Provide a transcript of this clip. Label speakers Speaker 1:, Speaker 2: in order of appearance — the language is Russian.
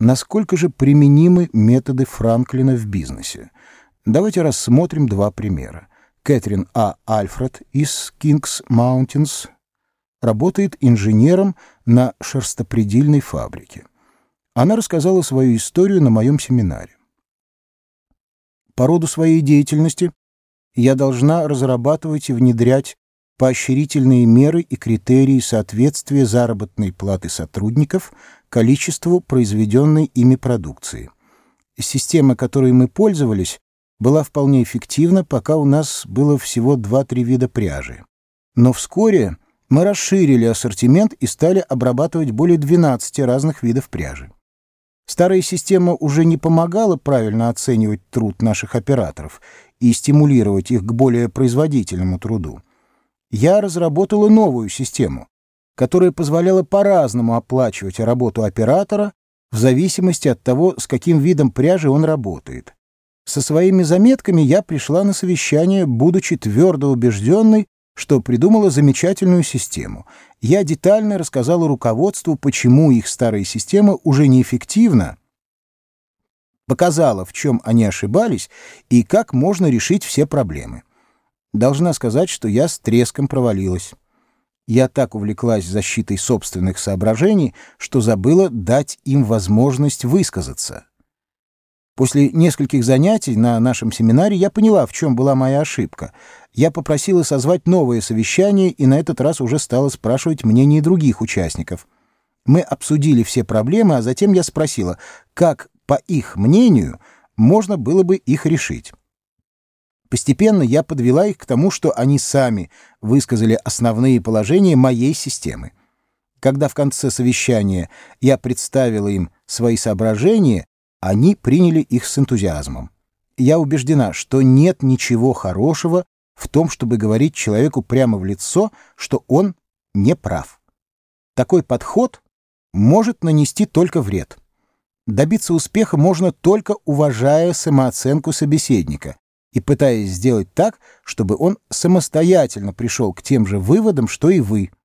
Speaker 1: Насколько же применимы методы Франклина в бизнесе? Давайте рассмотрим два примера. Кэтрин А. Альфред из Кингс Маунтинс работает инженером на шерстопрядильной фабрике. Она рассказала свою историю на моем семинаре. По роду своей деятельности я должна разрабатывать и внедрять поощрительные меры и критерии соответствия заработной платы сотрудников количеству произведенной ими продукции. Система, которой мы пользовались, была вполне эффективна, пока у нас было всего 2-3 вида пряжи. Но вскоре мы расширили ассортимент и стали обрабатывать более 12 разных видов пряжи. Старая система уже не помогала правильно оценивать труд наших операторов и стимулировать их к более производительному труду я разработала новую систему, которая позволяла по-разному оплачивать работу оператора в зависимости от того, с каким видом пряжи он работает. Со своими заметками я пришла на совещание, будучи твердо убежденной, что придумала замечательную систему. Я детально рассказала руководству, почему их старая система уже неэффективна, показала, в чем они ошибались и как можно решить все проблемы. Должна сказать, что я с треском провалилась. Я так увлеклась защитой собственных соображений, что забыла дать им возможность высказаться. После нескольких занятий на нашем семинаре я поняла, в чем была моя ошибка. Я попросила созвать новое совещание и на этот раз уже стала спрашивать мнение других участников. Мы обсудили все проблемы, а затем я спросила, как, по их мнению, можно было бы их решить. Постепенно я подвела их к тому, что они сами высказали основные положения моей системы. Когда в конце совещания я представила им свои соображения, они приняли их с энтузиазмом. Я убеждена, что нет ничего хорошего в том, чтобы говорить человеку прямо в лицо, что он не прав. Такой подход может нанести только вред. Добиться успеха можно только уважая самооценку собеседника, и пытаясь сделать так, чтобы он самостоятельно пришел к тем же выводам, что и вы –